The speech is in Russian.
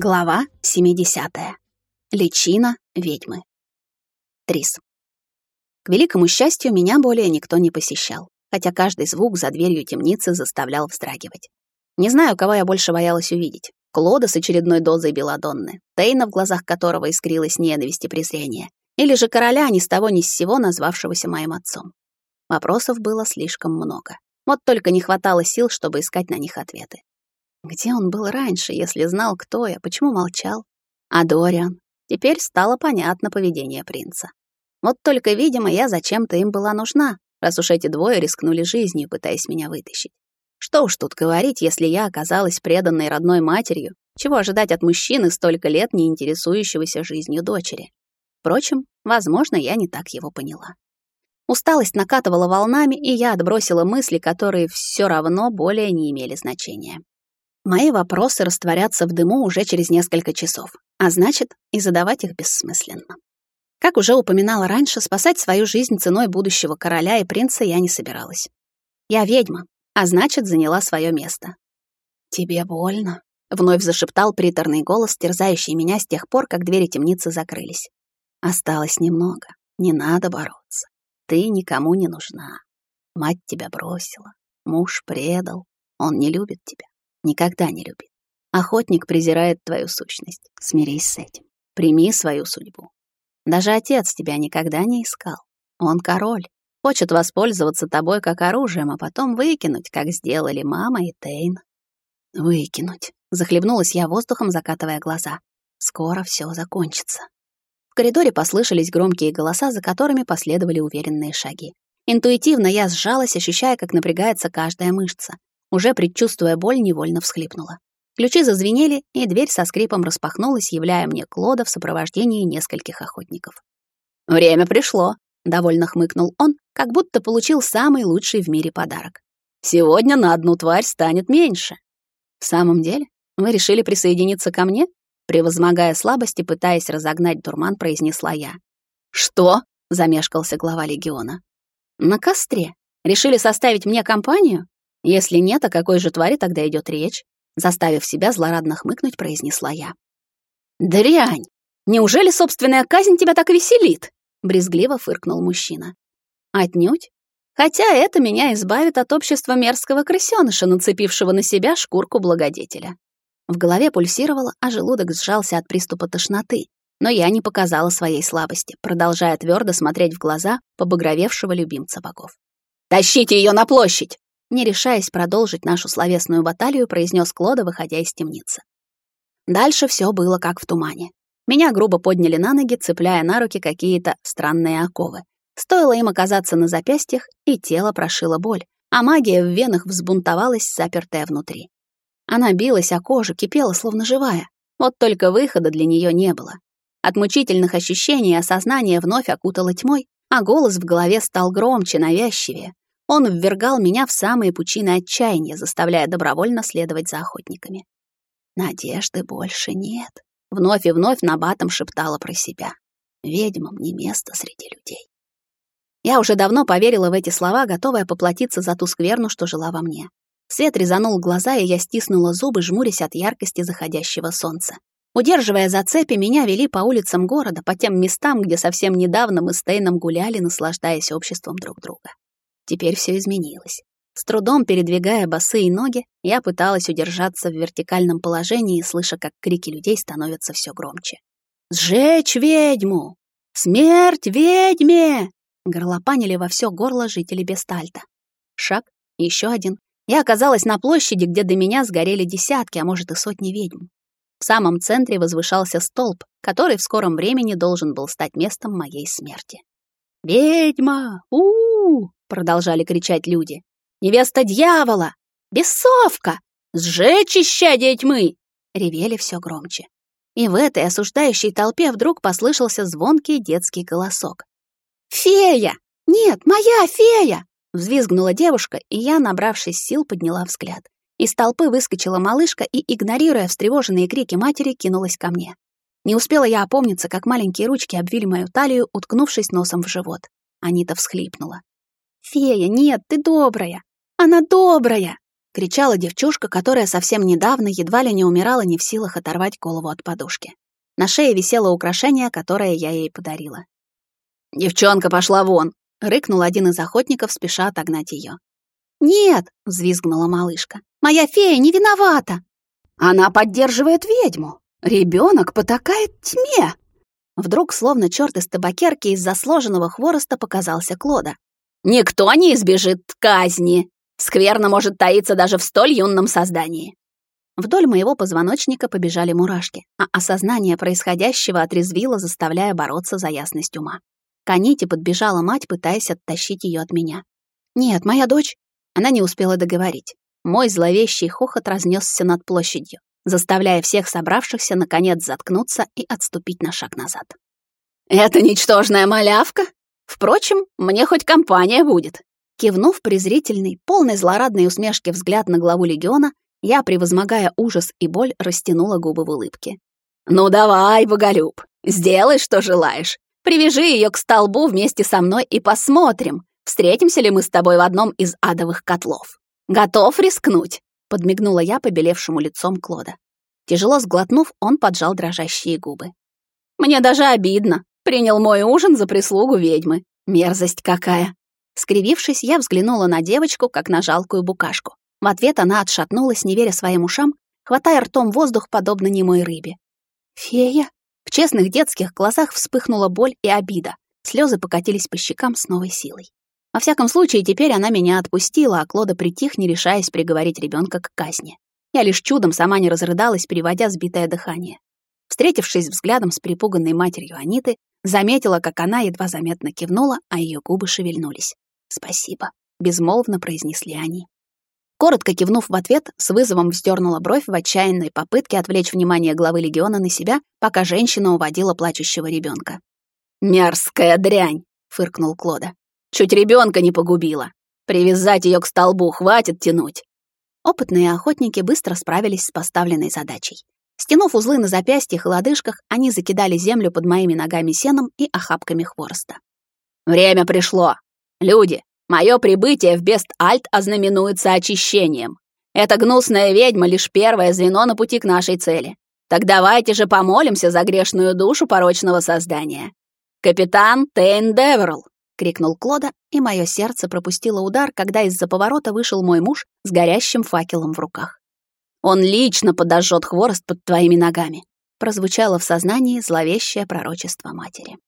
Глава 70. Личина ведьмы. Трис. К великому счастью, меня более никто не посещал, хотя каждый звук за дверью темницы заставлял вздрагивать. Не знаю, кого я больше боялась увидеть. Клода с очередной дозой белладонны, Тейна, в глазах которого искрилась ненависть и презрение, или же короля ни с того ни с сего назвавшегося моим отцом. Вопросов было слишком много. Вот только не хватало сил, чтобы искать на них ответы. Где он был раньше, если знал, кто я, почему молчал? А Дориан? Теперь стало понятно поведение принца. Вот только, видимо, я зачем-то им была нужна, раз уж эти двое рискнули жизнью, пытаясь меня вытащить. Что уж тут говорить, если я оказалась преданной родной матерью, чего ожидать от мужчины, столько лет не интересующегося жизнью дочери. Впрочем, возможно, я не так его поняла. Усталость накатывала волнами, и я отбросила мысли, которые все равно более не имели значения. Мои вопросы растворятся в дыму уже через несколько часов, а значит, и задавать их бессмысленно. Как уже упоминала раньше, спасать свою жизнь ценой будущего короля и принца я не собиралась. Я ведьма, а значит, заняла свое место. «Тебе больно?» — вновь зашептал приторный голос, терзающий меня с тех пор, как двери темницы закрылись. «Осталось немного. Не надо бороться. Ты никому не нужна. Мать тебя бросила. Муж предал. Он не любит тебя. Никогда не любит. Охотник презирает твою сущность. Смирись с этим. Прими свою судьбу. Даже отец тебя никогда не искал. Он король. Хочет воспользоваться тобой как оружием, а потом выкинуть, как сделали мама и Тейн. Выкинуть. Захлебнулась я воздухом, закатывая глаза. Скоро все закончится. В коридоре послышались громкие голоса, за которыми последовали уверенные шаги. Интуитивно я сжалась, ощущая, как напрягается каждая мышца. Уже предчувствуя боль, невольно всхлипнула. Ключи зазвенели, и дверь со скрипом распахнулась, являя мне Клода в сопровождении нескольких охотников. «Время пришло», — довольно хмыкнул он, как будто получил самый лучший в мире подарок. «Сегодня на одну тварь станет меньше». «В самом деле? Вы решили присоединиться ко мне?» Превозмогая слабости, пытаясь разогнать дурман, произнесла я. «Что?» — замешкался глава легиона. «На костре. Решили составить мне компанию?» Если нет, о какой же твари тогда идет речь? Заставив себя злорадно хмыкнуть, произнесла я. «Дрянь! Неужели собственная казнь тебя так веселит?» Брезгливо фыркнул мужчина. «Отнюдь. Хотя это меня избавит от общества мерзкого крысёныша, нацепившего на себя шкурку благодетеля». В голове пульсировало, а желудок сжался от приступа тошноты. Но я не показала своей слабости, продолжая твердо смотреть в глаза побагровевшего любимца богов. «Тащите ее на площадь!» Не решаясь продолжить нашу словесную баталию, произнес Клода, выходя из темницы. Дальше все было как в тумане. Меня грубо подняли на ноги, цепляя на руки какие-то странные оковы. Стоило им оказаться на запястьях, и тело прошило боль, а магия в венах взбунтовалась, запертая внутри. Она билась о кожу, кипела, словно живая. Вот только выхода для нее не было. От мучительных ощущений осознание вновь окутало тьмой, а голос в голове стал громче, навязчивее, он ввергал меня в самые пучины отчаяния, заставляя добровольно следовать за охотниками. «Надежды больше нет», — вновь и вновь набатом шептала про себя. «Ведьмам не место среди людей». Я уже давно поверила в эти слова, готовая поплатиться за ту скверну, что жила во мне. Свет резанул глаза, и я стиснула зубы, жмурясь от яркости заходящего солнца. Удерживая за цепи, меня вели по улицам города, по тем местам, где совсем недавно мы с Тейном гуляли, наслаждаясь обществом друг друга. Теперь все изменилось. С трудом передвигая босые ноги, я пыталась удержаться в вертикальном положении, слыша, как крики людей становятся все громче. «Сжечь ведьму! Смерть ведьме!» горлопанили во все горло жители Бестальта. Шаг, еще один. Я оказалась на площади, где до меня сгорели десятки, а может и сотни ведьм. В самом центре возвышался столб, который в скором времени должен был стать местом моей смерти. «Ведьма! у, продолжали кричать люди. «Невеста дьявола! Бесовка! Сжечь исчадие тьмы!» Ревели все громче. И в этой осуждающей толпе вдруг послышался звонкий детский голосок. «Фея! Нет, моя фея!» Взвизгнула девушка, и я, набравшись сил, подняла взгляд. Из толпы выскочила малышка и, игнорируя встревоженные крики матери, кинулась ко мне. Не успела я опомниться, как маленькие ручки обвили мою талию, уткнувшись носом в живот. Анита всхлипнула. «Фея, нет, ты добрая! Она добрая!» — кричала девчушка, которая совсем недавно едва ли не умирала не в силах оторвать голову от подушки. На шее висело украшение, которое я ей подарила. «Девчонка пошла вон!» — рыкнул один из охотников, спеша отогнать ее. «Нет!» — взвизгнула малышка. «Моя фея не виновата!» «Она поддерживает ведьму! Ребенок потакает тьме!» Вдруг, словно черт из табакерки, из-за сложенного хвороста показался Клода. «Никто не избежит казни! Скверно может таиться даже в столь юном создании!» Вдоль моего позвоночника побежали мурашки, а осознание происходящего отрезвило, заставляя бороться за ясность ума. К Аните подбежала мать, пытаясь оттащить ее от меня. «Нет, моя дочь...» Она не успела договорить. Мой зловещий хохот разнесся над площадью заставляя всех собравшихся наконец заткнуться и отступить на шаг назад. «Это ничтожная малявка? Впрочем, мне хоть компания будет». Кивнув презрительный, полный злорадной усмешки взгляд на главу легиона, я, превозмогая ужас и боль, растянула губы в улыбке. «Ну давай, боголюб, сделай, что желаешь. Привяжи ее к столбу вместе со мной и посмотрим, встретимся ли мы с тобой в одном из адовых котлов. Готов рискнуть?» подмигнула я побелевшему лицом Клода. Тяжело сглотнув, он поджал дрожащие губы. «Мне даже обидно. Принял мой ужин за прислугу ведьмы. Мерзость какая!» Скривившись, я взглянула на девочку, как на жалкую букашку. В ответ она отшатнулась, не веря своим ушам, хватая ртом воздух, подобно немой рыбе. «Фея?» В честных детских глазах вспыхнула боль и обида. Слезы покатились по щекам с новой силой. Во всяком случае, теперь она меня отпустила, а Клода притих, не решаясь приговорить ребенка к казни. Я лишь чудом сама не разрыдалась, переводя сбитое дыхание. Встретившись взглядом с перепуганной матерью Аниты, заметила, как она едва заметно кивнула, а ее губы шевельнулись. «Спасибо», — безмолвно произнесли они. Коротко кивнув в ответ, с вызовом вздернула бровь в отчаянной попытке отвлечь внимание главы легиона на себя, пока женщина уводила плачущего ребенка. «Мерзкая дрянь!» — фыркнул Клода. Чуть ребенка не погубила. Привязать ее к столбу хватит тянуть. Опытные охотники быстро справились с поставленной задачей. Стянув узлы на запястьях и лодыжках, они закидали землю под моими ногами сеном и охапками хвороста. «Время пришло. Люди, мое прибытие в Бест-Альт ознаменуется очищением. Эта гнусная ведьма — лишь первое звено на пути к нашей цели. Так давайте же помолимся за грешную душу порочного создания. Капитан Тейн Деверл, крикнул Клода, и мое сердце пропустило удар, когда из-за поворота вышел мой муж с горящим факелом в руках. Он лично подожжет хворост под твоими ногами, прозвучало в сознании зловещее пророчество матери.